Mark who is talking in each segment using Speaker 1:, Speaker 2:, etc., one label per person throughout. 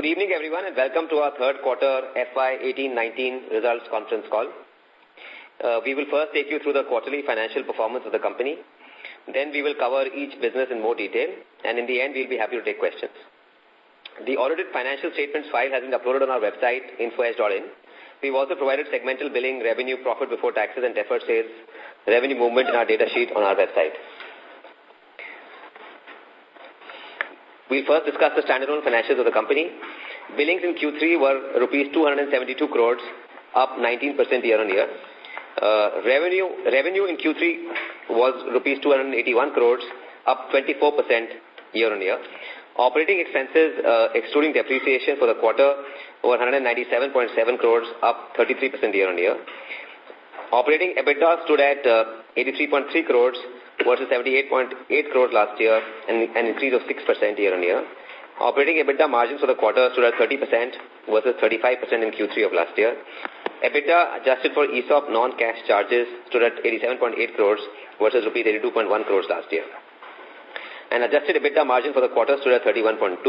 Speaker 1: Good evening, everyone, and welcome to our third quarter FY 18-19 results conference call. Uh, we will first take you through the quarterly financial performance of the company. Then we will cover each business in more detail, and in the end, we'll be happy to take questions. The audited financial statements file has been uploaded on our website, infoedge.in. We've also provided segmental billing, revenue, profit before taxes, and deferred sales, revenue movement in our data sheet on our website. we first discuss the standalone financials of the company. Billings in Q3 were rupees 272 crores, up 19% year-on-year. Uh, revenue revenue in Q3 was rupees 281 crores, up 24% year-on-year. Operating expenses, uh, excluding depreciation for the quarter, were 197.7 crores, up 33% year-on-year. Operating EBITDA stood at uh, 83.3 crores, versus 78.8 crores last year, an, an increase of 6% year-on-year. Operating EBITDA margins for the quarter stood at 30% versus 35% in Q3 of last year. EBITDA adjusted for ESOP non-cash charges stood at 87.8 crores versus rupees 82.1 crores last year. And adjusted EBITDA margin for the quarter stood at 31.2%.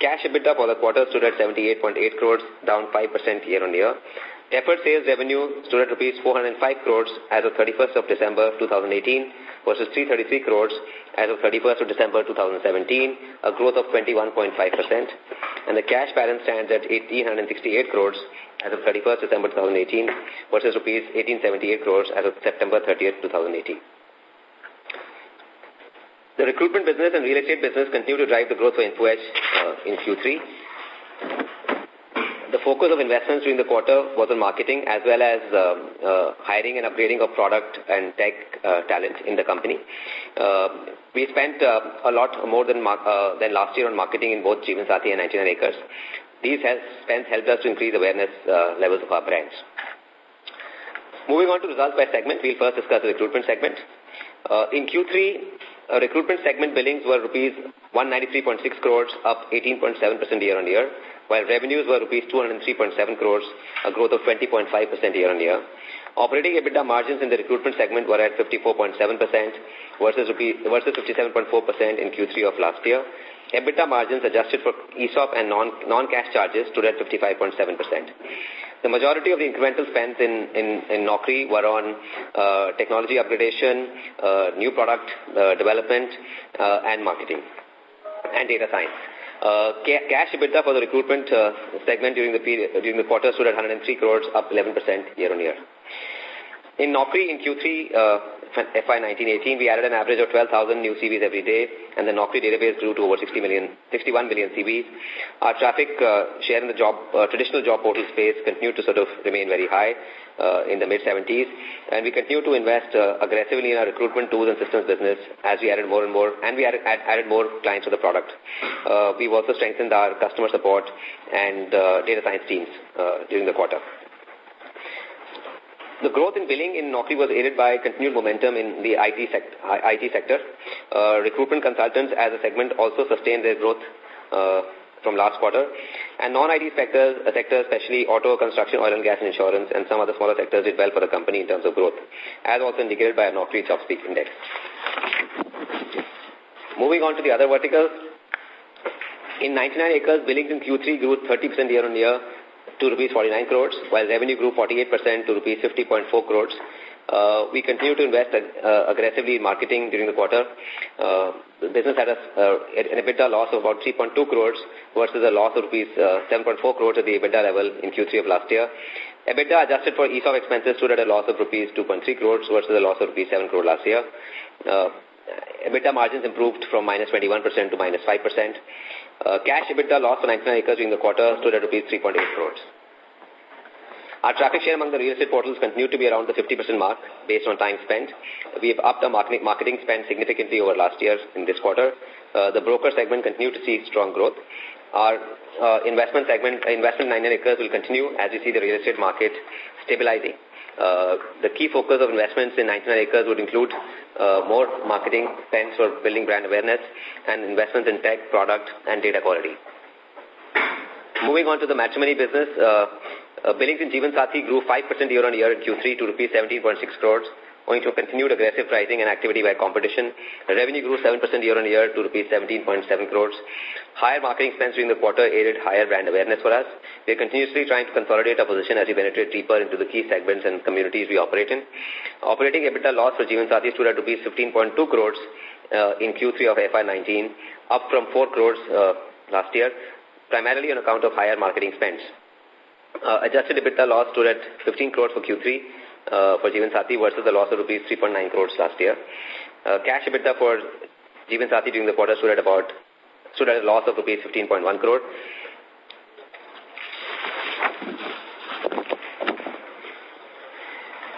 Speaker 1: Cash EBITDA for the quarter stood at 78.8 crores, down 5% year-on-year. Deferred sales revenue stood at rupees 405 crores as of 31st of December 2018 versus 333 crores as of 31st of December 2017, a growth of 21.5%. And the cash balance stands at 1868 crores as of 31st December 2018 versus rupees 1878 crores as of September 30th, 2018. The recruitment business and real estate business continue to drive the growth for InfoEdge uh, in Q3 the focus of investments during the quarter was on marketing as well as uh, uh, hiring and upgrading of product and tech uh, talent in the company. Uh, we spent uh, a lot more than, uh, than last year on marketing in both Jeevan Sathi and 99 Acres. These has, spends helped us to increase awareness uh, levels of our brands. Moving on to results by segment, we'll first discuss the recruitment segment. Uh, in Q3, uh, recruitment segment billings were rupees 193.6 crores, up 18.7% year on year while revenues were rupees 203.7 crores, a growth of 20.5% year-on-year. Operating EBITDA margins in the recruitment segment were at 54.7% versus, versus 57.4% in Q3 of last year. EBITDA margins adjusted for ESOP and non-cash non charges stood at 55.7%. The majority of the incremental spends in, in, in Naukri were on uh, technology upgradation, uh, new product uh, development, uh, and marketing, and data science. Uh, cash EBITDA for the recruitment uh, segment during the period, during the quarter stood at 103 crores, up 11% year on year. In Naukri, in Q3 uh, FY 1918, we added an average of 12,000 new CVs every day, and the Naukri database grew to over 60 million, 61 million CVs. Our traffic uh, share in the job, uh, traditional job portal space continued to sort of remain very high uh, in the mid-70s, and we continue to invest uh, aggressively in our recruitment tools and systems business as we added more and more, and we added, added more clients to the product. Uh, we've also strengthened our customer support and uh, data science teams uh, during the quarter. The growth in billing in Naukri was aided by continued momentum in the IT, sect IT sector. Uh, recruitment consultants as a segment also sustained their growth uh, from last quarter. And non-IT sectors, uh, sectors, especially auto, construction, oil and gas and insurance, and some other smaller sectors did well for the company in terms of growth, as also indicated by a Naukri speak Index. Moving on to the other verticals. In 99 acres, billings in Q3 grew 30% year-on-year to rupees 49 crores, while revenue grew 48% to rupees 50.4 crores. Uh, we continue to invest uh, aggressively in marketing during the quarter. Uh, the business had a, uh, an EBITDA loss of about 3.2 crores versus a loss of rupees uh, 7.4 crores at the EBITDA level in Q3 of last year. EBITDA adjusted for ESOP expenses stood at a loss of rupees 2.3 crores versus a loss of rupees 7 crore last year. Uh, EBITDA margins improved from minus 21% to minus 5%. Uh, cash EBITDA loss for 99 acres during the quarter stood at rupees 3.8 crores. Our traffic share among the real estate portals continued to be around the 50% mark based on time spent. We have upped our marketing, marketing spend significantly over last year in this quarter. Uh, the broker segment continued to see strong growth. Our uh, investment segment, investment 99 acres will continue as we see the real estate market stabilizing. Uh, the key focus of investments in 99 acres would include uh, more marketing spends for building brand awareness and investments in tech, product, and data quality. Moving on to the matrimony business, uh, billings in Jeevan Sathi grew 5% year-on-year in Q3 to rupees 17.6 crores, owing to continued aggressive pricing and activity by competition. Revenue grew 7% year-on-year to rupees 17.7 crores. Higher marketing spends during the quarter aided higher brand awareness for us. We are continuously trying to consolidate our position as we penetrate deeper into the key segments and communities we operate in. Operating EBITDA loss for Jeevan Sathi stood at rupees 15.2 crores uh, in Q3 of FY19, up from 4 crores uh, last year, primarily on account of higher marketing spends. Uh, adjusted EBITDA loss stood at 15 crores for Q3 uh, for Jeevan Sathi versus the loss of rupees 3.9 crores last year. Uh, cash EBITDA for Jeevan Sathi during the quarter stood at about stood at a loss of rupees 15.1 crore.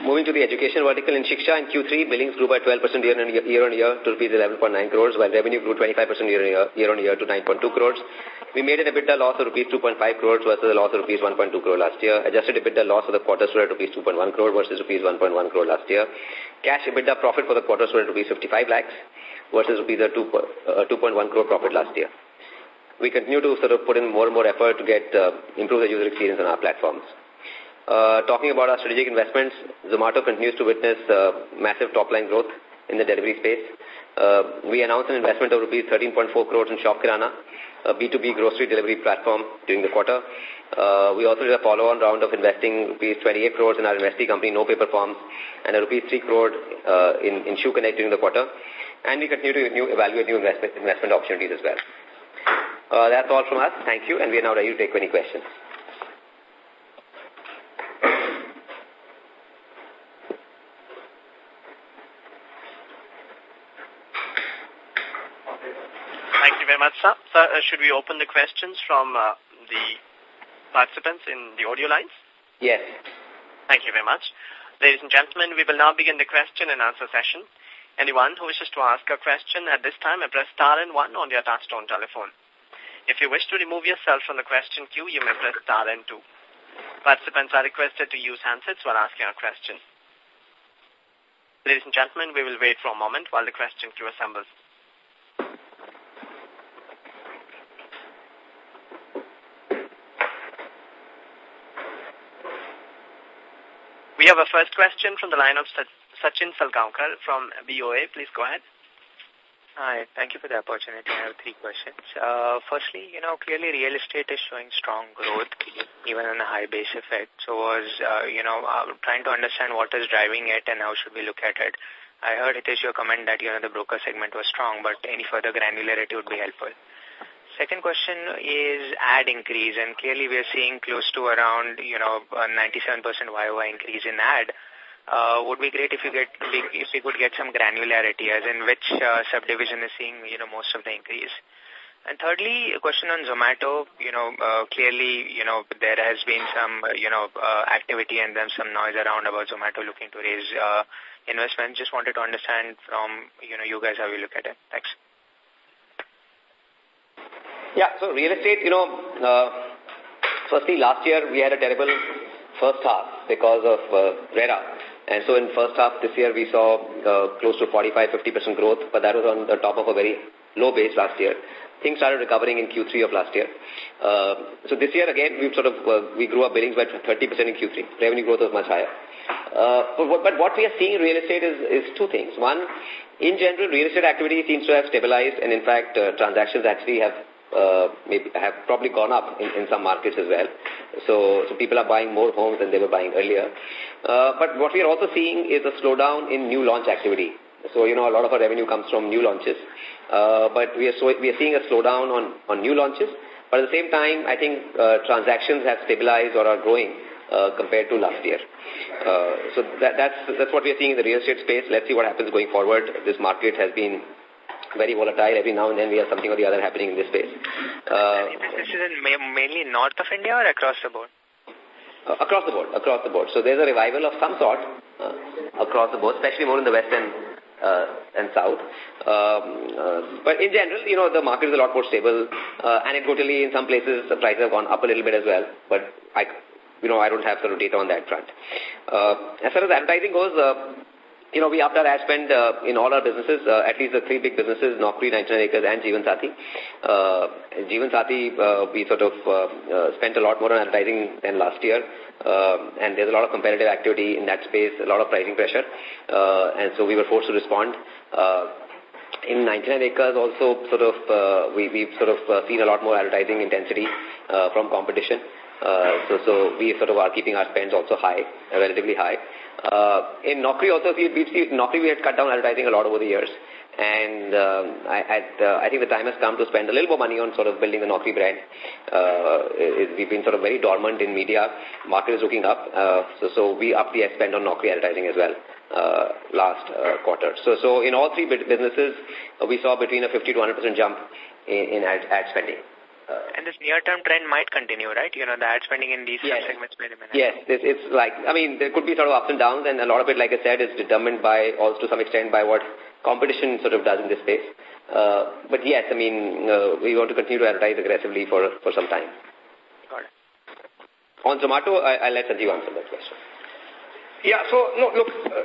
Speaker 1: Moving to the education vertical in Shiksha, in Q3, billings grew by 12% year-on-year year year to rupees 11.9 crores, while revenue grew 25% year-on-year year year to 9.2 crores. We made an EBITDA loss of rupees 2.5 crores versus a loss of rupees 1.2 crore last year. Adjusted EBITDA loss for the quarter stood at rupees 2.1 crore versus rupees 1.1 crore last year. Cash EBITDA profit for the quarter stood at rupees 55 lakhs versus rupees 2.1 uh, crore profit last year. We continue to sort of put in more and more effort to get uh, improve the user experience on our platforms. Uh, talking about our strategic investments, Zomato continues to witness uh, massive top-line growth in the delivery space. Uh, we announced an investment of rupees 13.4 crores in Shop Kirana, a B2B grocery delivery platform during the quarter. Uh, we also did a follow-on round of investing rupees 28 crores in our investee company No Paper Forms and a rupees 3 crore uh, in, in Shoekonnect during the quarter and we continue to new, evaluate new investment, investment opportunities as well. Uh, that's all from us. Thank you, and we are now ready to take any questions.
Speaker 2: Thank you very much, sir. Uh, should we open the questions from uh, the participants in the audio lines? Yes. Thank you very much. Ladies and gentlemen, we will now begin the question and answer session. Anyone who wishes to ask a question at this time, press star and one on your touchstone telephone. If you wish to remove yourself from the question queue, you may press star and two. Participants are requested to use handsets while asking a question. Ladies and gentlemen, we will wait for a moment while the question queue assembles. We have a first question from the line of Sachin Salgaonkar from BOA. Please go ahead.
Speaker 3: Hi, thank you for the opportunity. I have three questions. Uh, firstly, you know, clearly real estate is showing strong growth, even on a high base effect. So I was, uh, you know, I'm uh, trying to understand what is driving it and how should we look at it. I heard, it is your comment that, you know, the broker segment was strong, but any further granularity would be helpful. Second question is ad increase, and clearly we are seeing close to around, you know, 97% YOY increase in ad uh, would be great if you get if we could get some granularity as in which uh, subdivision is seeing you know most of the increase. And thirdly, a question on Zomato. You know, uh, clearly, you know, there has been some, uh, you know, uh, activity and then some noise around about Zomato looking to raise uh, investments. Just wanted to understand from, you know, you guys how you look at it. Thanks.
Speaker 1: Yeah, so real estate, you know,
Speaker 3: uh,
Speaker 1: firstly, last year we had a terrible first half because of uh, RERA and so in first half this year, we saw uh, close to 45-50% growth, but that was on the top of a very low base last year. Things started recovering in Q3 of last year. Uh, so this year, again, we've sort of, uh, we grew our billings by 30% in Q3. Revenue growth was much higher. Uh, but, what, but what we are seeing in real estate is, is two things. One, in general, real estate activity seems to have stabilized, and in fact, uh, transactions actually have uh, maybe have probably gone up in, in some markets as well. So, so people are buying more homes than they were buying earlier. Uh, but what we are also seeing is a slowdown in new launch activity. So, you know, a lot of our revenue comes from new launches. Uh, but we are, so, we are seeing a slowdown on, on new launches. But at the same time, I think uh, transactions have stabilized or are growing uh, compared to last year. Uh, so that, that's, that's what we are seeing in the real estate space. Let's see what happens going forward. This market has been very volatile. Every now and then we have something or the other happening in this space. Uh,
Speaker 3: this is mainly north of India or across the board? Uh, across the board, across the board. So there's a revival of some sort
Speaker 1: uh, across the board, especially more in the west and, and south. Um, but in general, you know, the market is a lot more stable. anecdotally, in some places, the prices have gone up a little bit as well. But I, you know, I don't have sort of data on that front. as far as advertising goes, you know, we upped our ad spend uh, in all our businesses, uh, at least the three big businesses, Naukri, 99 Acres and Jeevan Sathi. Uh, Jeevan Sathi, uh, we sort of uh, uh, spent a lot more on advertising than last year. Uh, and there's a lot of competitive activity in that space, a lot of pricing pressure. Uh, and so we were forced to respond. Uh, in 99 acres also sort of uh, we, we've sort of uh, seen a lot more advertising intensity uh, from competition. Uh, so, so we sort of are keeping our spends also high, relatively high. Uh, in Naukri, also, see, we've seen we had cut down advertising a lot over the years. And uh, I, at, uh, I think the time has come to spend a little more money on sort of building the Naukri brand. Uh, it, it, we've been sort of very dormant in media. Market is looking up. Uh, so, so we upped the spend on Naukri advertising as well uh, last uh, quarter. So, so in all three businesses, uh, we saw between a 50 to 100% jump in, in ad, ad spending. Uh, and
Speaker 3: this near-term trend might continue, right? You know, the ad spending in these yes. segments may remain.
Speaker 1: Yes, this, it's like, I mean, there could be sort of ups and downs, and a lot of it, like I said, is determined by, also to some extent, by what competition sort of does in this space. Uh, but yes, I mean, uh, we want to continue to advertise aggressively for, for some time. Got it. On Zomato, I, I'll let Sanjeev answer that question. Yeah,
Speaker 4: so, no, look, uh,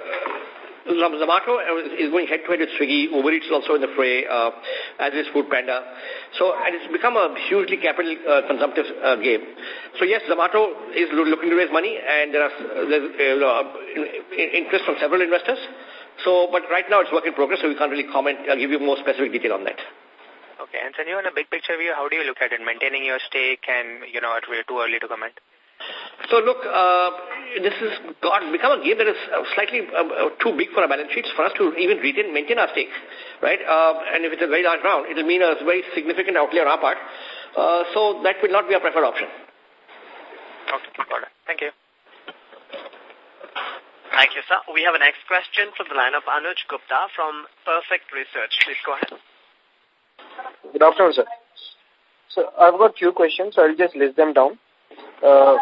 Speaker 4: Zomato uh, is going head to head with Swiggy. Uber Eats is also in the fray, uh, as is Food Panda. So, and it's become a hugely capital uh, consumptive uh, game. So, yes, Zomato is looking to raise money, and there are uh, interest from several investors. So, but right now it's work in progress, so we can't really comment. I'll give you more specific detail on that.
Speaker 3: Okay, and you, in a big picture view, how do you look at it? Maintaining your stake, and you know, it's way too early to comment. So look, uh, this has got become a game that
Speaker 4: is uh, slightly uh, uh, too big for our balance sheets for us to even retain, maintain our stake, right? Uh, and if it's a very large round, it will mean a very significant outlay on our part. Uh, so that will not be a preferred option. Okay, got it. Thank you.
Speaker 2: Thank you, sir. We have a next question from the line of Anuj Gupta from Perfect Research. Please go ahead.
Speaker 5: Good afternoon, sir. So I've got few questions. So I'll just list them down. Uh,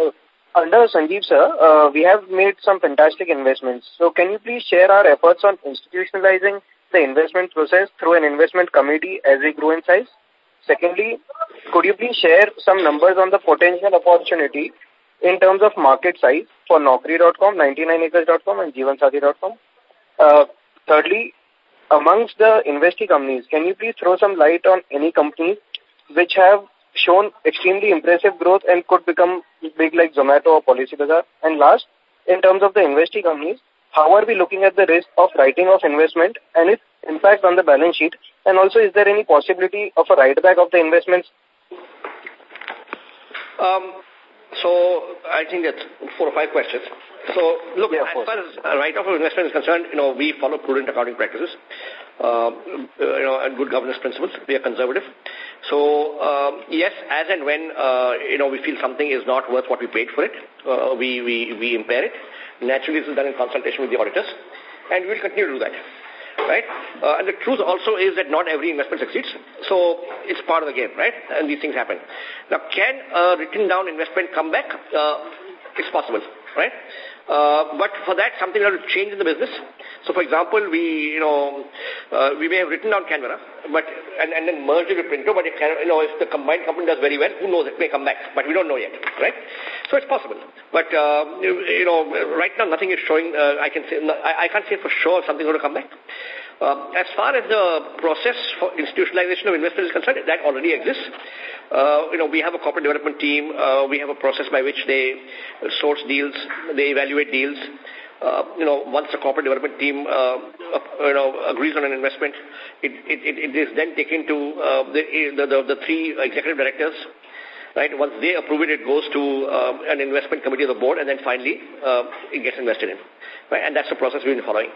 Speaker 5: uh, under Sanjeev sir, uh, we have made some fantastic investments. So can you please share our efforts on institutionalizing the investment process through an investment committee as we grow in size? Secondly, could you please share some numbers on the potential opportunity in terms of market size for Naukri.com, 99acres.com and Jeevansathi.com? Uh, thirdly, amongst the investing companies, can you please throw some light on any companies which have shown extremely impressive growth and could become big like Zomato or Policybazaar? And last, in terms of the investing companies, how are we looking at the risk of writing off investment and its impact on the balance sheet? And also, is there any possibility of a write-back of the investments?
Speaker 4: Um, so, I think that's four or five questions. So, look, yeah, as far as write-off uh, of investment is concerned, you know, we follow prudent accounting practices, um, uh, you know, and good governance principles. We are conservative. So, um, yes, as and when, uh, you know, we feel something is not worth what we paid for it, uh, we, we, we impair it. Naturally, this is done in consultation with the auditors, and we will continue to do that. Right? Uh, and the truth also is that not every investment succeeds. So it's part of the game, right? And these things happen. Now, can a written down investment come back? Uh, it's possible, right? Uh, but for that, something will to change in the business. So, for example, we, you know, uh, we may have written down Canvera, but, and, and then merged it with Printo, but if, you know, if the combined company does very well, who knows, it may come back, but we don't know yet, right? So it's possible. But, uh, you, you know, right now nothing is showing, uh, I can say, I, I can't say for sure something's going to come back. Uh, as far as the process for institutionalization of investment is concerned, that already exists. Uh, you know, we have a corporate development team. Uh, we have a process by which they source deals, they evaluate deals. Uh, you know, once the corporate development team, uh, uh, you know, agrees on an investment, it, it, it is then taken to the, the, the, three executive directors. Right. Once they approve it, it goes to an investment committee of the board, and then finally it gets invested in. Right. And that's the process we've been following.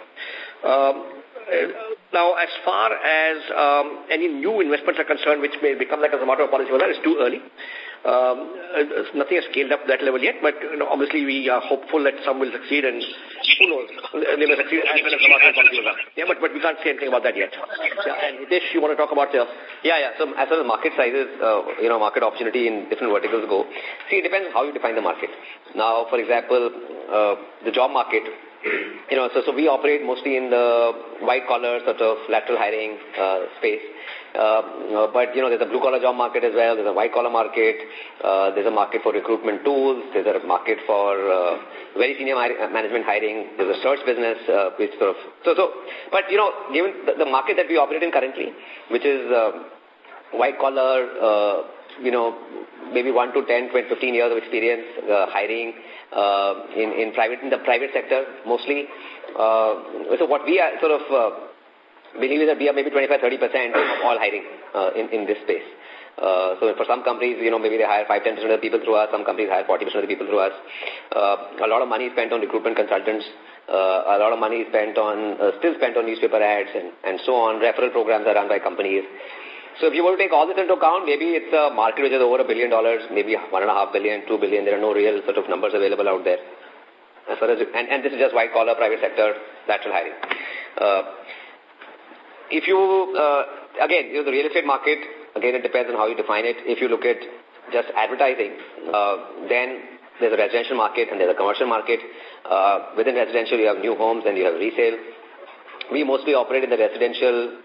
Speaker 4: Um, uh, now, as far as um, any new investments are concerned, which may become like a matter of policy, well, it's too early. Um, uh, nothing has scaled up that level yet, but you know, obviously we are hopeful that some will succeed and who knows, they may succeed as well as Yeah, but, but we can't say anything about that yet.
Speaker 1: Yeah, and Hitesh, you want to talk about the... Uh, yeah, yeah, so as far as market sizes, uh, you know, market opportunity in different verticals go, see, it depends how you define the market. Now, for example, uh, the job market you know, so, so we operate mostly in the white collar sort of lateral hiring uh, space. Uh, uh, but, you know, there's a blue collar job market as well. There's a white collar market. Uh, there's a market for recruitment tools. There's a market for uh, very senior uh, management hiring. There's a search business, uh, which sort of, so, so, but, you know, given the, the market that we operate in currently, which is uh, white collar, uh, you know, maybe 1 to 10, 20, 15 years of experience uh, hiring, uh, in, in private, in the private sector mostly. Uh, so what we are sort of uh, believe is that we are maybe 25-30% of all hiring uh, in, in this space. Uh, so for some companies, you know, maybe they hire 5-10% of the people through us. Some companies hire 40% of the people through us. Uh, a lot of money is spent on recruitment consultants. Uh, a lot of money is spent on, uh, still spent on newspaper ads and, and so on. Referral programs are run by companies. So if you were to take all this into account, maybe it's a market which is over a billion dollars, maybe one and a half billion, two billion. There are no real sort of numbers available out there. As far as, and, and this is just white collar, private sector, lateral hiring. Uh, if you, uh, again, you know, the real estate market, again, it depends on how you define it. If you look at just advertising, uh, then there's a residential market and there's a commercial market. Uh, within residential, you have new homes and you have resale. We mostly operate in the residential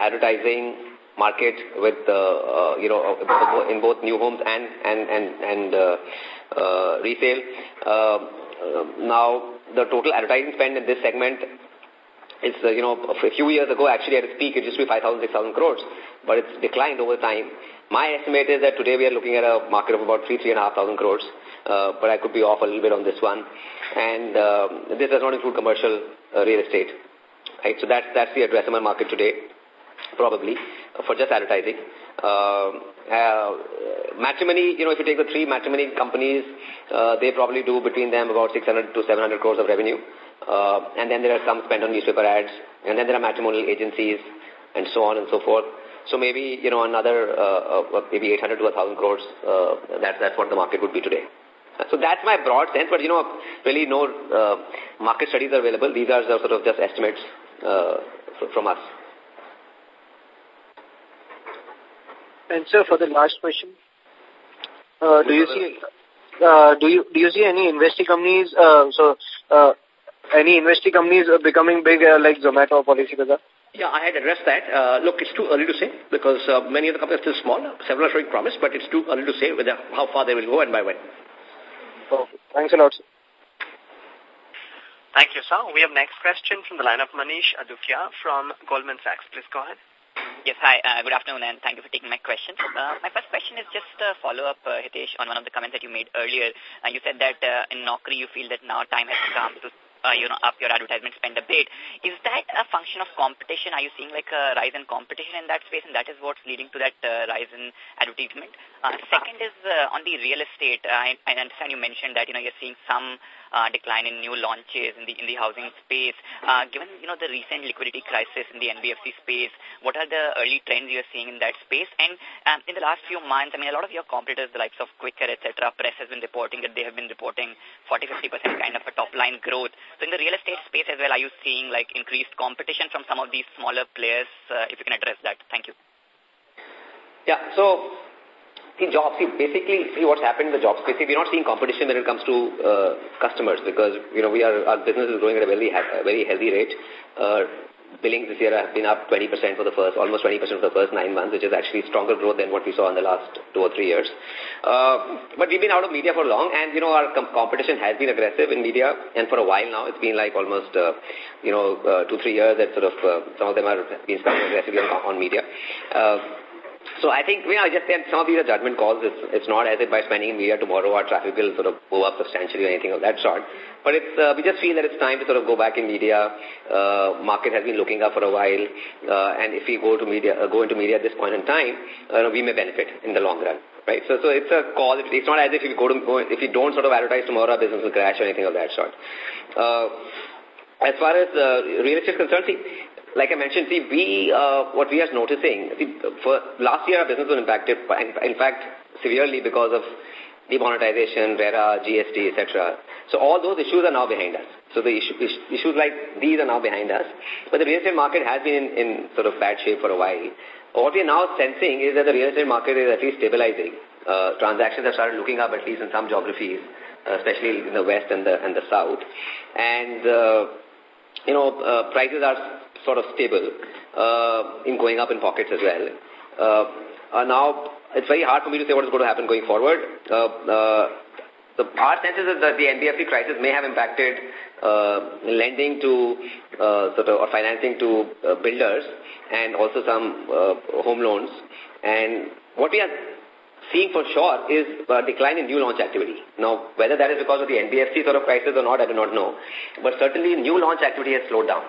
Speaker 1: advertising market with, uh, uh, you know, uh, in both new homes and, and, and, and uh, uh, resale. Um, uh, now, the total advertising spend in this segment is uh, you know, a few years ago, actually at its peak, it used to be 5,000, 6,000 crores, but it's declined over time. My estimate is that today we are looking at a market of about 3, 3,500 crores, uh, but I could be off a little bit on this one. And uh, this does not include commercial uh, real estate. Right? So that's, that's the addressable market today, probably for just advertising. Uh, uh, matrimony, you know, if you take the three matrimony companies, uh, they probably do between them about 600 to 700 crores of revenue. and then there are some spent on newspaper ads. And then there are matrimonial agencies and so on and so forth. So maybe, you know, another, uh, uh, maybe 800 to 1000 crores, uh, that, that's what the market would be today. So that's my broad sense, but you know, really no uh, market studies are available. These are sort of just estimates uh, from us.
Speaker 5: And sir, for the last question, uh, do you see uh, do you do you see any investing companies? Uh, so uh, any investing companies uh, becoming big uh, like Zomato or Policybazaar?
Speaker 1: Yeah, I had addressed
Speaker 4: that. look, it's too early to say because many of the companies are still small. Several are showing promise, but it's too early to say whether how far they will go and by when. Thanks a lot,
Speaker 2: Thank you, sir. We have next question from the line of Manish Adukia from Goldman Sachs. Please go ahead.
Speaker 6: Yes, hi. Uh, good afternoon, and thank you for taking my question. Uh, my first question is just a follow-up, uh, Hitesh, on one of the comments that you made earlier. Uh, you said that uh, in Naukri, you feel that now time has come to uh, you know, up your advertisement spend a bit. Is that a function of competition? Are you seeing like a rise in competition in that space and that is what's leading to that uh, rise in advertisement? Uh, second is uh, on the real estate. I, I understand you mentioned that, you know, you're seeing some decline in new launches in the, in the housing space. given, you know, the recent liquidity crisis in the NBFC space, what are the early trends you're seeing in that space? And um, in the last few months, I mean, a lot of your competitors, the likes of Quikr, etc., press has been reporting that they have been reporting 40-50% kind of a top-line growth. So in the real estate space as well, are you seeing like increase increased competition from some of these smaller players? Uh, if
Speaker 1: you can address that. Thank you. Yeah, so see jobs, see basically see what's happened in the job space. See, we're not seeing competition when it comes to uh, customers because, you know, we are, our business is growing at a very, very healthy rate. Uh, billings this year have been up 20% for the first, almost 20% for the first nine months, which is actually stronger growth than what we saw in the last two or three years. Uh, but we've been out of media for long, and, you know, our com competition has been aggressive in media, and for a while now, it's been like almost, uh, you know, uh, two, three years that sort of, uh, some of them are being spent aggressively on, on media. Uh, so I think, you know, I just said some of these are judgment calls. It's, it's not as if by spending in media tomorrow our traffic will sort of go up substantially or anything of that sort. But it's, uh, we just feel that it's time to sort of go back in media. Uh, market has been looking up for a while. Uh, and if we go to media, uh, go into media at this point in time, uh, we may benefit in the long run right? So, so it's a call. It's not as if you go to if you don't sort of advertise tomorrow, our business will crash or anything of that sort. Uh, as far as uh, real estate is concerned, see, like I mentioned, see, we, uh, what we are noticing, see, for last year our business was impacted, by, in fact, severely because of demonetization, RERA, GST, etc. So all those issues are now behind us. So the issue, issues like these are now behind us. But the real estate market has been in, in sort of bad shape for a while. What we are now sensing is that the real estate market is at least stabilizing. Uh, transactions have started looking up at least in some geographies, uh, especially in the west and the, and the south. And, uh, you know, uh, prices are sort of stable uh, in going up in pockets as well. Uh, now, it's very hard for me to say what is going to happen going forward. Uh, uh, the, our sense is that the NBFC crisis may have impacted uh, lending to sort of or financing to builders and also some home loans. And what we are seeing for sure is a decline in new launch activity. Now, whether that is because of the NBFC sort of crisis or not, I do not know. But certainly new launch activity has slowed down.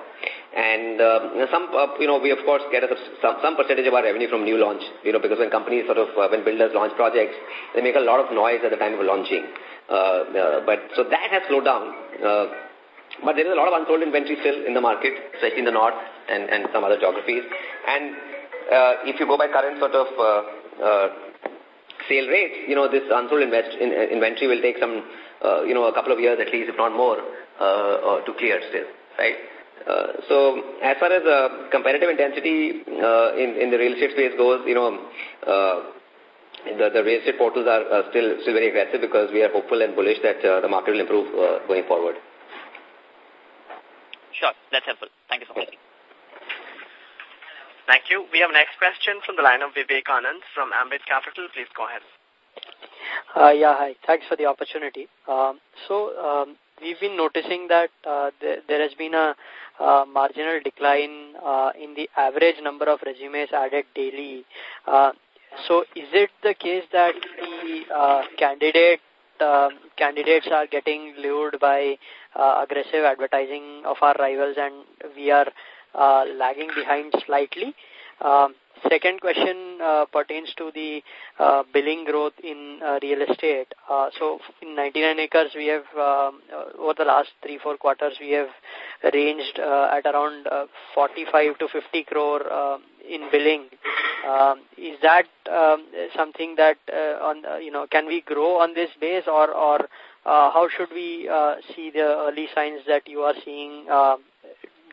Speaker 1: And uh, some, uh, you know, we of course get a, some, some percentage of our revenue from new launch, you know, because when companies sort of, uh, when builders launch projects, they make a lot of noise at the time of launching. Uh, uh, but so that has slowed down. Uh, but there is a lot of unsold inventory still in the market, especially in the north and, and some other geographies. And if you go by current sort of sale rates, you know, this unsold invest in, inventory will take some, you know, a couple of years at least, if not more, to clear still, right? Uh, so as far as uh, competitive intensity uh, in, in the real estate space goes, you know, uh, the, the real estate portals are uh, still still very aggressive because we are hopeful and bullish that uh, the market will improve uh, going forward.
Speaker 7: Sure, that's helpful. Thank you so much.
Speaker 1: Thank
Speaker 2: you. We have next question from the line of Vivek Anand from Ambit Capital. Please go ahead.
Speaker 3: Uh, yeah, hi.
Speaker 6: Thanks for the opportunity. Um, so, um, we've been noticing that uh, there, there, has been a uh, marginal decline uh, in the average number of resumes added daily. Uh, so is it the case that the uh, candidate um, candidates are getting lured by uh, aggressive advertising of our rivals and we are lagging behind slightly? Um, second question uh, pertains to the uh, billing growth in uh, real estate. Uh, so in 99 acres, we have, um, uh, over the last three, four quarters, we have ranged uh, at around uh, 45 to 50 crore uh, in billing. Um, is that um, something that, uh, on uh, you know, can we grow on this base or, or uh, how should we uh, see the early signs that you are seeing uh,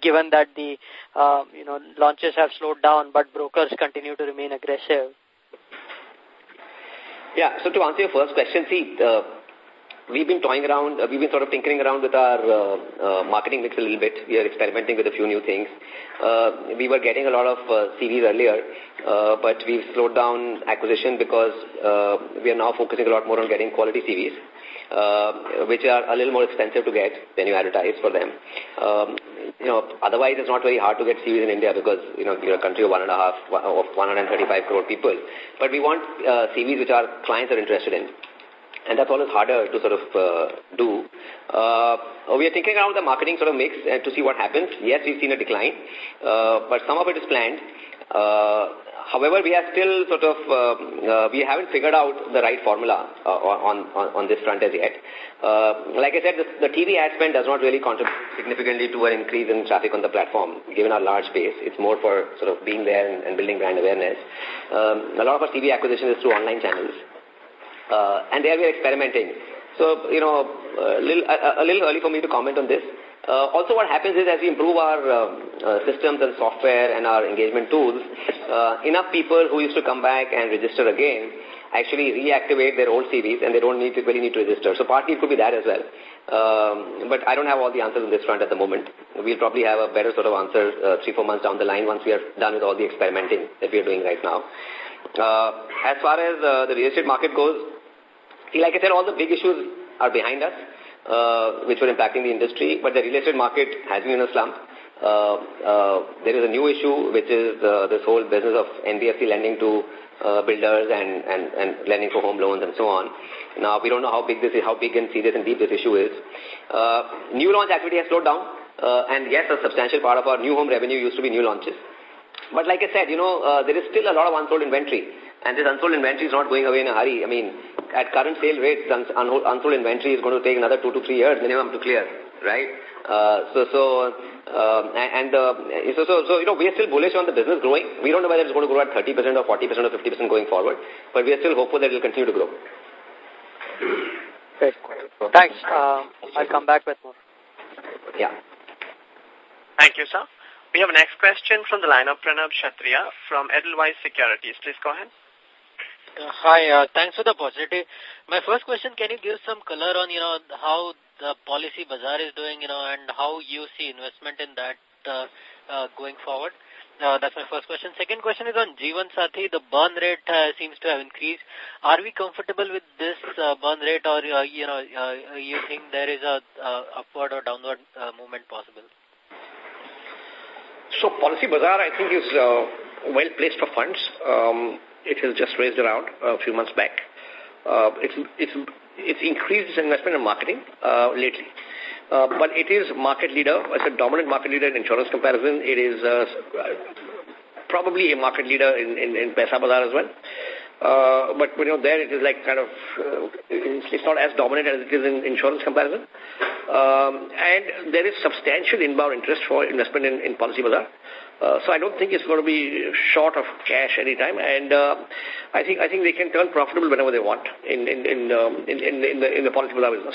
Speaker 6: given that the uh, you know launches have slowed down,
Speaker 1: but brokers continue to remain aggressive? Yeah. So to answer your first question, see. Uh, we've been toying around, uh, we've been sort of tinkering around with our uh, uh, marketing mix a little bit. We are experimenting with a few new things. Uh, we were getting a lot of uh, CVs earlier, uh, but we've slowed down acquisition because uh, we are now focusing a lot more on getting quality CVs uh, which are a little more expensive to get when you advertise for them. Um, you know, otherwise it's not very hard to get CVs in India because, you know, you're a country of one and a half, of 135 crore people. But we want uh, CVs which our clients are interested in and that's always harder to sort of uh, do. Uh, we are thinking around the marketing sort of mix and uh, to see what happens. Yes, we've seen a decline, uh, but some of it is planned. Uh, However, we are still sort of, uh, uh, we haven't figured out the right formula uh, on, on, on this front as yet. Uh, like I said, the, the TV ad spend does not really contribute significantly to an increase in traffic on the platform, given our large base. It's more for sort of being there and, and building brand awareness. Um, a lot of our TV acquisition is through online channels. Uh, and there we are experimenting. So, you know, a little, a, a little early for me to comment on this. Uh, also what happens is as we improve our uh, uh, systems and software and our engagement tools, uh, enough people who used to come back and register again actually reactivate their old CVs and they don't need to, really need to register. So partly it could be that as well. Um, but I don't have all the answers on this front at the moment. We'll probably have a better sort of answer uh, three, four months down the line once we are done with all the experimenting that we are doing right now. Uh, as far as the real estate market goes, see, like I said, all the big issues are behind us uh, which were impacting the industry, but the real estate market has been in a slump. Uh, uh, there is a new issue, which is uh, this whole business of NBFC lending to uh, builders and, and, and lending for home loans and so on. Now, we don't know how big this is, how big and serious and deep this issue is. Uh, new launch activity has slowed down, uh, and yes, a substantial part of our new home revenue used to be new launches. But like I said, you know, uh, there is still a lot of unsold inventory, and this unsold inventory is not going away in a hurry. I mean, at current sale rates, unsold inventory is going to take another two to three years minimum to clear, right? Uh, so, so, uh, and, uh, so, so, so, you know, we are still bullish on the business growing. We don't know whether it's going to grow at 30% or 40% or 50% going forward, but we are still hopeful that it will continue to grow. Thanks. Uh, I'll come back with more. Yeah.
Speaker 2: Thank you, sir. We have a next question from the line of Pranab Kshatriya
Speaker 7: from Edelweiss
Speaker 2: Securities. Please go ahead.
Speaker 7: Hi, uh, thanks for the opportunity. My first question, can you give some color on, you know, how the policy bazaar is doing, you know, and how you see investment in that uh, uh, going forward? Uh, that's my first question. Second question is on Jeevan Sathi. The burn rate uh, seems to have increased. Are we comfortable with this uh, burn rate or, uh, you know, uh, you think there is a uh, upward or downward uh, movement possible?
Speaker 4: So policy bazaar, I think, is uh, well placed for funds. Um, it has just raised around a few months back. Uh, it's, it's, it's increased its investment in marketing uh, lately. Uh, but it is market leader. It's a dominant market leader in insurance comparison. It is uh,
Speaker 2: uh
Speaker 4: probably a market leader in, in, in Paisabazaar as well. Uh, but, you know, there it is like kind of, uh, it's, not as dominant as it is in insurance comparison. Um, and there is substantial inbound interest for investment in, in Policy Bazaar. Uh, so I don't think it's going to be short of cash anytime, and uh, I think I think they can turn profitable whenever they want in in in um, in, in, in, the in the polytubular business.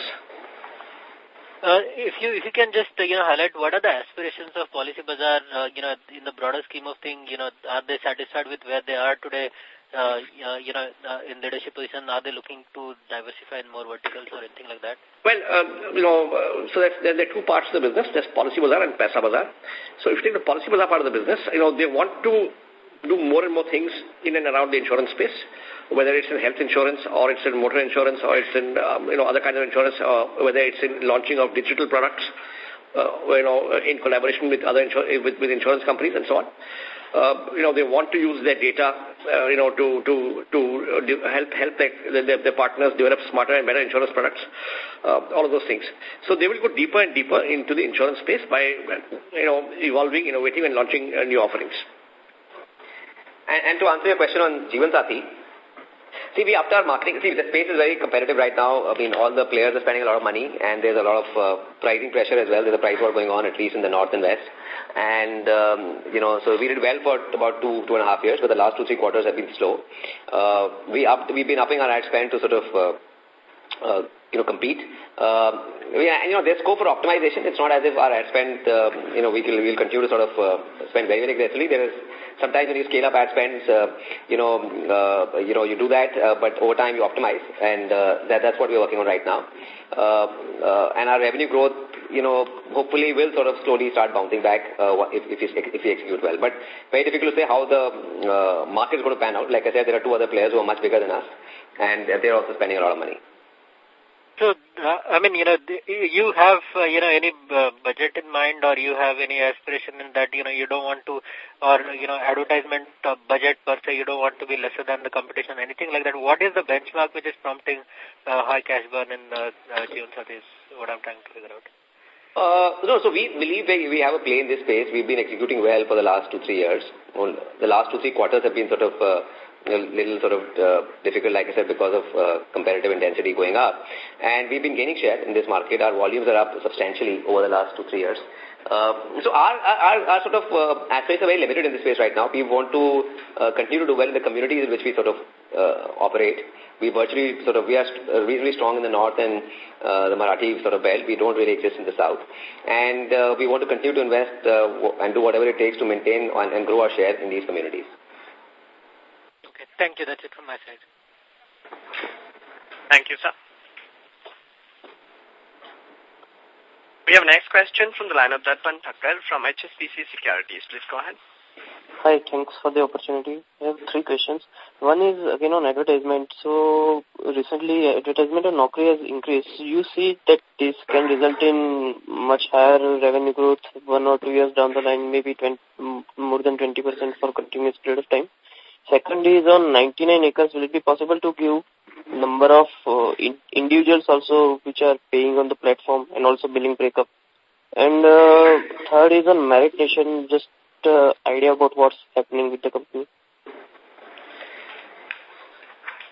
Speaker 7: Uh, if you if you can just uh, you know highlight what are the aspirations of Policy Bazaar, uh, you know, in the broader scheme of things, you know, are they satisfied with where they are today? uh, you know, uh, in leadership position, are they looking to diversify in more verticals or anything like that?
Speaker 4: Well, um, you know, uh, so that's, there are two parts of the business. There's Policy Bazaar and Paisabazaar. So if you take the Policy Bazaar part of the business, you know, they want to do more and more things in and around the insurance space, whether it's in health insurance or it's in motor insurance or it's in, um, you know, other kinds of insurance or whether it's in launching of digital products. Uh, you know, in collaboration with other insur with, with insurance companies and so on uh, you know, they want to use their data, uh, you know, to, to, to uh, help, help their, their, their partners develop smarter and better insurance products, uh, all of those things. So they will go deeper and deeper into the insurance space by, you know, evolving, innovating and launching uh, new offerings.
Speaker 1: And, and to answer your question on Jeevan Sathi, See, we upped our marketing. See, the space is very competitive right now. I mean, all the players are spending a lot of money, and there's a lot of uh, pricing pressure as well. There's a price war going on, at least in the north and west. And, um, you know, so we did well for about two, two and a half years, but the last two, three quarters have been slow. Uh, we upped, we've been upping our ad spend to sort of, uh, uh, you know, compete. yeah, um, uh, and, you know, there's scope for optimization. It's not as if our ad spend, um, you know, we will continue to sort of spend very, very aggressively. There is sometimes when you scale up ad spends, uh, you know, uh, you know, you do that, uh, but over time you optimize, and that, that's what we're working on right now. and our revenue growth, you know, hopefully will sort of slowly start bouncing back if, if, you, if you execute well. But very difficult to say how the market is going to pan out. Like I said, there are two other players who are much bigger than us, and they're also spending a lot of money.
Speaker 7: So, uh, I mean, you know, you have, uh, you know, any uh, budget in mind or you have any aspiration in that, you know, you don't want to, or, you know, advertisement uh, budget per se, you don't want to be lesser than the competition, anything like that. What is the benchmark which is prompting uh, high cash burn in uh, uh, June 30 is what I'm trying to figure out.
Speaker 1: Uh, no, so we believe we have a play in this space. We've been executing well for the last two, three years. The last two, three quarters have been sort of uh, little sort of uh, difficult, like I said, because of uh, competitive intensity going up. And we've been gaining share in this market. Our volumes are up substantially over the last two, three years. Uh, so our, our, our sort of uh, aspirations are very limited in this space right now. We want to uh, continue to do well in the communities in which we sort of uh, operate. We virtually sort of, we are st uh, reasonably strong in the north and uh, the Marathi sort of belt. We don't really exist in the south. And uh, we want to continue to invest uh, and do whatever it takes to maintain and, and grow our share in these communities.
Speaker 7: Okay. Thank you. That's it from my side. Thank you, sir. We have next question
Speaker 2: from the line of Darpan Thakkar from HSBC Securities. Please go ahead.
Speaker 8: Hi, thanks for the opportunity. I have three questions. One is again on advertisement. So recently advertisement on Naukri has increased. You see that this can result in much higher revenue growth one or two years down the line, maybe 20, more than 20% for continuous period of time. Second is on 99 acres, will it be possible to give number of uh, in individuals also which are paying on the platform and also billing breakup? And uh, third is on Meritnation, just uh, idea about what's happening with the company.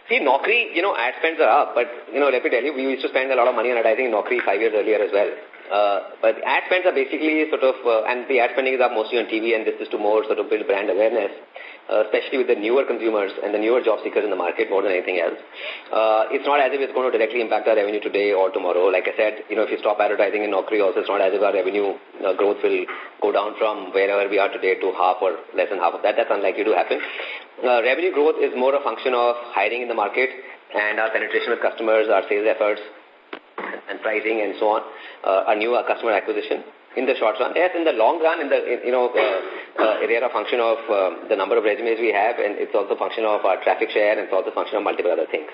Speaker 1: See, Naukri, you know, ad spends are up, but, you know, let me tell you, we used to spend a lot of money on advertising Naukri five years earlier as well. Uh, but ad spends are basically sort of, uh, and the ad spending is up mostly on TV, and this is to more sort of build brand awareness uh, especially with the newer consumers and the newer job seekers in the market more than anything else. Uh, it's not as if it's going to directly impact our revenue today or tomorrow. Like I said, you know, if you stop advertising in Naukri also, it's not as if our revenue uh, growth will go down from wherever we are today to half or less than half of that. That's unlikely to happen. Uh, revenue growth is more a function of hiring in the market and our penetration with customers, our sales efforts, and pricing and so on, uh, our new uh, customer acquisition in the short run. Yes, in the long run, in the you know uh, uh, area of function of uh, the number of resumes we have, and it's also function of our traffic share, and it's also function of multiple other things.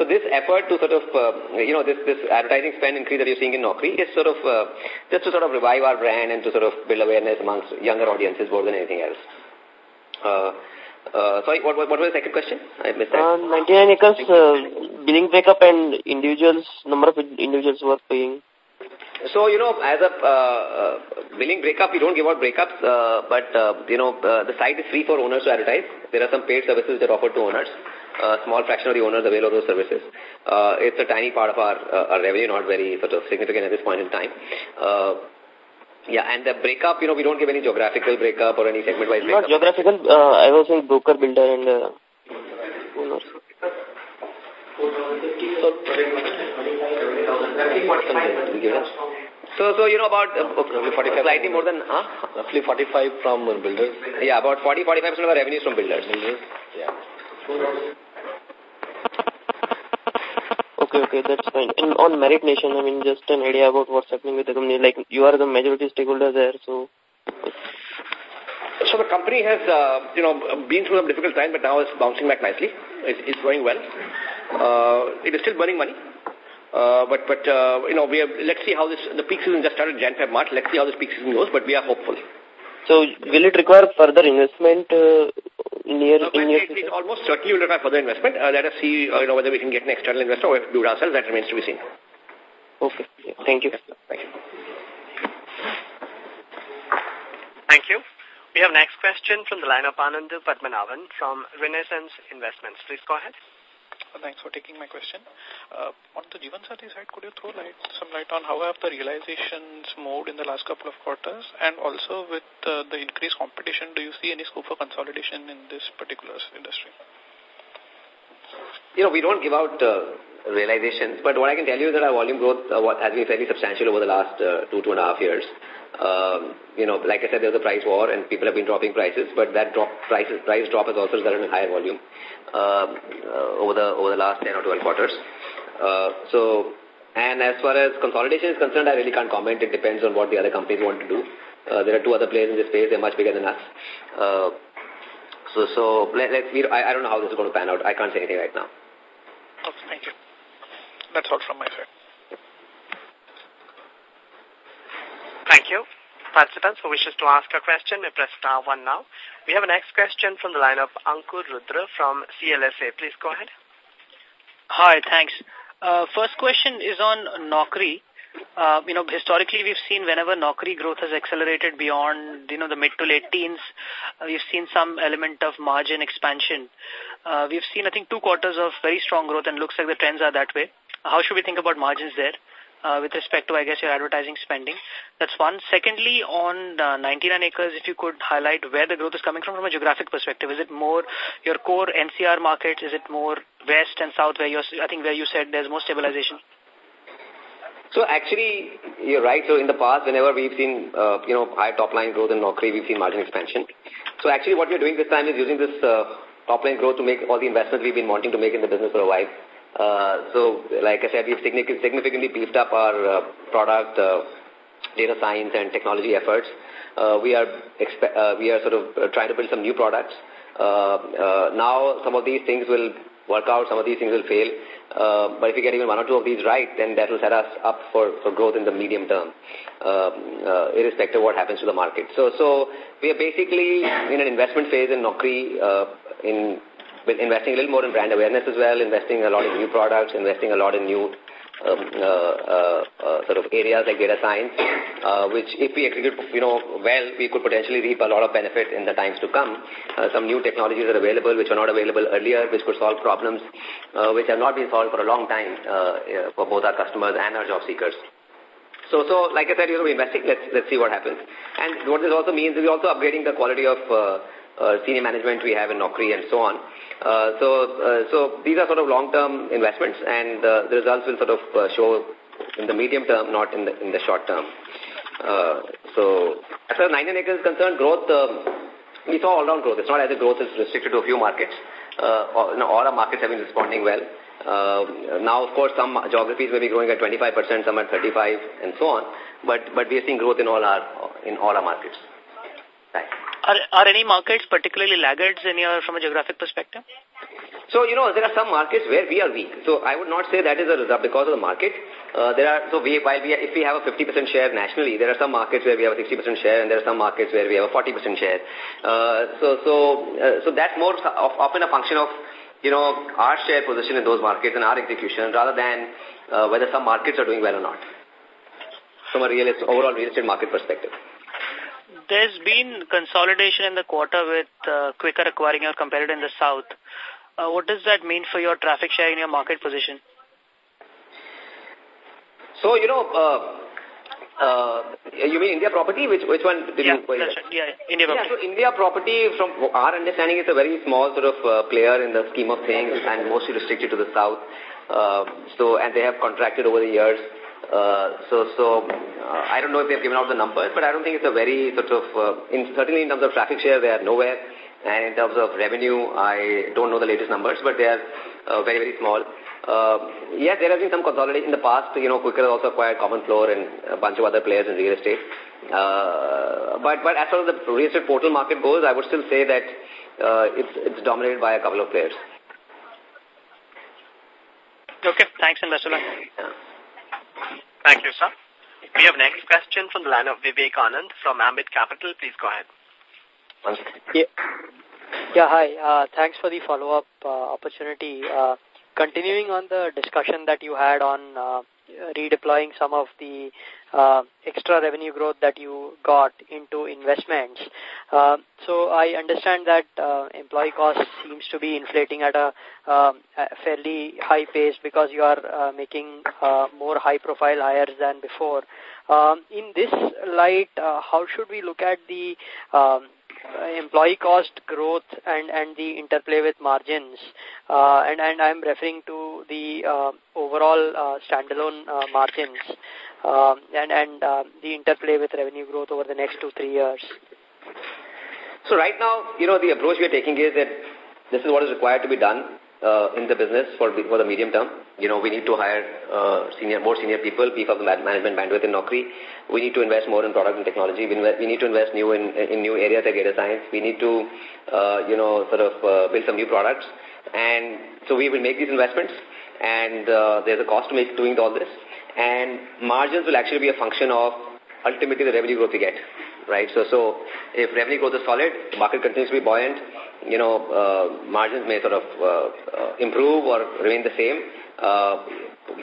Speaker 1: So this effort to sort of uh, you know this this advertising spend increase that you're seeing in Naukri is sort of uh, just to sort of revive our brand and to sort of build awareness amongst younger audiences more than anything else. Uh, uh, sorry, what, what, what was the second question? I missed that. Uh,
Speaker 8: 99 acres, uh, billing breakup and individuals, number of individuals who are paying.
Speaker 1: So, you know, as a uh, billing uh, breakup, we don't give out breakups, uh, but, uh, you know, uh, the site is free for owners to advertise. There are some paid services that are offered to owners. A uh, small fraction of the owners avail of those services. Uh, it's a tiny part of our, uh, our revenue, not very sort of significant at this point in time. Uh, yeah, and the breakup, you know, we don't give any geographical breakup or any segment-wise breakup. Not geographical, uh, I was saying
Speaker 8: broker, builder and uh, owners.
Speaker 1: So, so you know about uh, 45 slightly more than huh? roughly 45 from uh, builders. Yeah, about 40 45 percent of our revenues from builders. Yeah.
Speaker 8: Okay, okay, that's fine. And on Meritnation, I mean, just an idea about what's happening with the company. Like, you are the majority
Speaker 4: stakeholder there, so. So the company has, uh, you know, been through some difficult time, but now it's bouncing back nicely. It's, it's going well. Uh, it is still burning money, uh, but but uh, you know we have let's see how this the peak season just started Jan Feb March. Let's see how this peak season goes. But we are hopeful. So will it require further investment uh, in uh, in it, It almost certainly will require further investment. Uh, let us see uh, you know, whether we can get an external investor or we do it ourselves. That remains to be seen. Okay. Thank you. Thank you.
Speaker 2: Thank you. We have next question from the line of Anand Padmanabhan
Speaker 4: from Renaissance Investments. Please go ahead. Uh, thanks for taking my question. Uh, on the Jeevan Sathi side, could you throw light, some light on how have the realizations moved in the last couple of quarters? And also with uh, the increased competition, do you see any scope for consolidation in this
Speaker 5: particular industry?
Speaker 1: You know, we don't give out uh, realizations, but what I can tell you is that our volume growth uh, has been fairly substantial over the last uh, two, two and a half years um, you know, like I said, there was a price war and people have been dropping prices, but that drop prices, price drop has also resulted in higher volume um, uh, over the over the last 10 or 12 quarters. Uh, so, and as far as consolidation is concerned, I really can't comment. It depends on what the other companies want to do. Uh, there are two other players in this space. They're much bigger than us. Uh, so, so let, let's. We, I, I don't know how this is going to pan out. I can't say anything right now. Okay, thank you. That's all from my side.
Speaker 4: Thank you.
Speaker 2: Participants who wishes to ask a question may press star one now. We have a next question from the line of
Speaker 6: Ankur Rudra from CLSA. Please go ahead. Hi, thanks. Uh, first question is on Naukri. Uh, you know, historically we've seen whenever Naukri growth has accelerated beyond, you know, the mid to late teens, uh, we've seen some element of margin expansion. Uh, we've seen, I think, two quarters of very strong growth and looks like the trends are that way. How should we think about margins there? uh, with respect to, I guess, your advertising spending? That's one. Secondly, on uh, 99 acres, if you could highlight where the growth is coming from from a geographic perspective. Is it more your core NCR markets? Is it more west and south where you're, I think where you said there's more
Speaker 1: stabilization? So actually, you're right. So in the past, whenever we've seen, uh, you know, high top line growth in Naukri, we've seen margin expansion. So actually what we're doing this time is using this uh, top line growth to make all the investments we've been wanting to make in the business for a while. Uh, so, like I said, we've significantly beefed up our uh, product, uh, data science, and technology efforts. Uh, we are uh, we are sort of uh, trying to build some new products. Uh, uh, now, some of these things will work out, some of these things will fail. Uh, but if we get even one or two of these right, then that will set us up for, for growth in the medium term, um, uh, irrespective of what happens to the market. So, so we are basically in an investment phase in Naukri uh, in investing a little more in brand awareness as well, investing a lot in new products, investing a lot in new um, uh, uh, uh, sort of areas like data science, uh, which if we execute, you know, well, we could potentially reap a lot of benefit in the times to come. Uh, some new technologies are available which were not available earlier, which could solve problems uh, which have not been solved for a long time uh, uh for both our customers and our job seekers. So, so like I said, you know, investing. Let's let's see what happens. And what this also means is we're also upgrading the quality of uh, uh, senior management we have in Naukri and so on. Uh, so, uh, so these are sort of long-term investments, and uh, the results will sort of uh, show in the medium term, not in the in the short term. Uh, so, as far as Nine Acres is concerned, growth uh, we saw all-round growth. It's not as if growth is restricted to a few markets. Uh, all, you all our markets have been responding well. Uh, now, of course, some geographies may be growing at 25%, some at 35, and so on. But but we are seeing growth in all our in all our markets. Thanks. Are, are any markets particularly laggards in your, from a geographic perspective? So, you know, there are some markets where we are weak. So, I would not say that is a, because of the market. Uh, there are, so we, while we, if we have a 50% share nationally, there are some markets where we have a 60% share and there are some markets where we have a 40% share. Uh, so, so, uh, so that's more of, often a function of, you know, our share position in those markets and our execution rather than uh, whether some markets are doing well or not from a real estate, overall real estate market perspective
Speaker 6: there's been consolidation in the quarter with uh, Quikr acquiring your competitor in the south. Uh, what does that mean for your traffic share in your market position?
Speaker 1: So, you know, uh, uh, you mean India property? Which which one did yeah, you buy? Yeah, India property. Yeah, so India property, from our understanding, is a very small sort of uh, player in the scheme of things and mostly restricted to the south. Uh, so, and they have contracted over the years uh, so, so uh, I don't know if they've given out the numbers, but I don't think it's a very sort of, uh, in, certainly in terms of traffic share, they are nowhere. And in terms of revenue, I don't know the latest numbers, but they are uh, very, very small. Uh, yes, there has been some consolidation in the past. You know, Quikr also acquired Common Floor and a bunch of other players in real estate. Uh, but, but as far as the real estate portal market goes, I would still say that uh, it's, it's dominated by a couple of players. Okay, thanks and best
Speaker 2: of luck. Yeah. Thank you, sir. We have next question from the line of Vivek Anand from Ambit Capital. Please go ahead.
Speaker 6: Yeah, yeah hi. Uh, thanks for the follow-up uh, opportunity. Uh, continuing on the discussion that you had on uh, uh, redeploying some of the uh, extra revenue growth that you got into investments. Uh, so I understand that uh, employee cost seems to be inflating at a, uh, a fairly high pace because you are uh, making uh, more high-profile hires than before. Um, in this light, uh, how should we look at the um, uh, employee cost growth and, and the interplay with margins. Uh, and, and I'm referring to the uh, overall uh, standalone uh, margins uh, and, and uh, the interplay with revenue growth over the next two, three years.
Speaker 1: So right now, you know, the approach we're taking is that this is what is required to be done uh, in the business for, for the medium term. You know, we need to hire uh, senior, more senior people, beef up the management bandwidth in Naukri. We need to invest more in product and technology. We, we need to invest new in, in new areas like data science. We need to, uh, you know, sort of uh, build some new products. And so we will make these investments. And uh, there's a cost to make doing all this. And margins will actually be a function of ultimately the revenue growth we get, right? So, so if revenue growth is solid, market continues to be buoyant, you know, uh, margins may sort of uh, uh, improve or remain the same. Uh,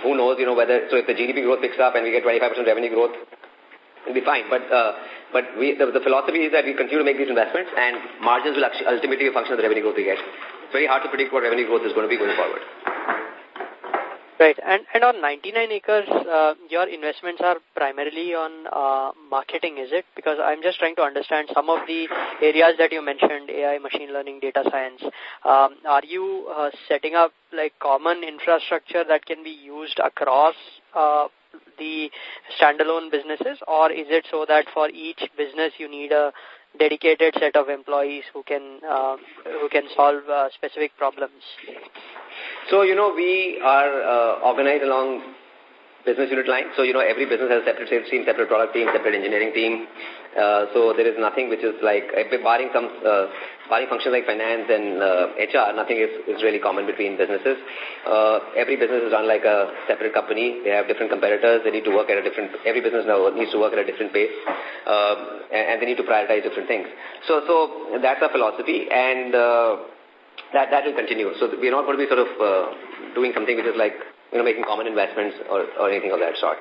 Speaker 1: who knows, you know, whether, so if the GDP growth picks up and we get 25% revenue growth, it'll be fine. But, uh, but we, the, the philosophy is that we continue to make these investments and margins will ultimately be function of the revenue growth we get. It's very hard to predict what revenue growth is going to be going forward. Right. And, and
Speaker 6: on 99 acres, uh, your investments are primarily on uh, marketing, is it? Because I'm just trying to understand some of the areas that you mentioned, AI, machine learning, data science. Um, are you uh, setting up like common infrastructure that can be used across uh, the standalone businesses or is it so that for each business you need a dedicated set of employees who can uh, who can
Speaker 1: solve uh, specific problems? So, you know, we are uh, organized along business unit lines. So, you know, every business has a separate sales team, separate product team, separate engineering team. Uh, so there is nothing which is like, barring some uh, barring functions like finance and HR, uh, nothing is, is really common between businesses. Uh, every business is run like a separate company. They have different competitors. They need to work at a different, every business now needs to work at a different pace. Uh, and, and, they need to prioritize different things. So, so that's our philosophy and, that, that will continue. So we're not going to be sort of, doing something which is like, you know, making common investments or, or anything of that sort.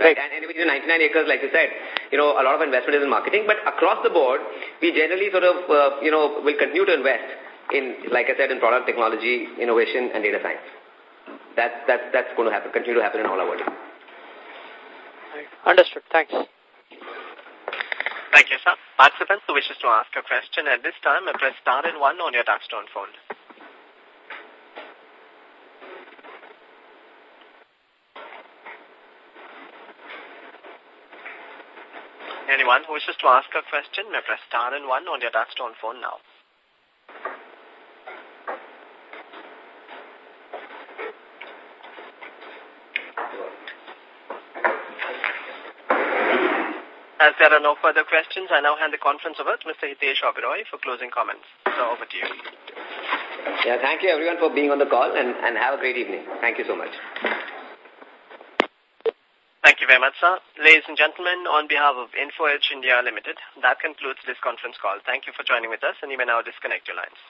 Speaker 1: Right. And, and if 99 acres, like you said, you know, a lot of investment is in marketing. But across the board, we generally sort of, uh, you know, will continue to invest in, like I said, in product technology, innovation, and data science. That, that, that's going to happen, continue to happen in all our work. Right. Understood. Thanks. Thank
Speaker 2: you, sir. Participants who wishes to ask a question at this time, press star and one on your touchstone phone. Anyone who wishes to ask a question may press star and one on your touchtone phone now. As there are no further questions, I now hand the conference over to Mr. Hitesh Oberoi for closing comments. So over to you.
Speaker 1: Yeah, thank you everyone for being on the call and, and have a great evening. Thank you so much.
Speaker 2: Thank you very much, sir. Ladies and gentlemen, on
Speaker 5: behalf of InfoEdge India Limited, that concludes this conference call. Thank you for joining with us, and you may now disconnect your lines.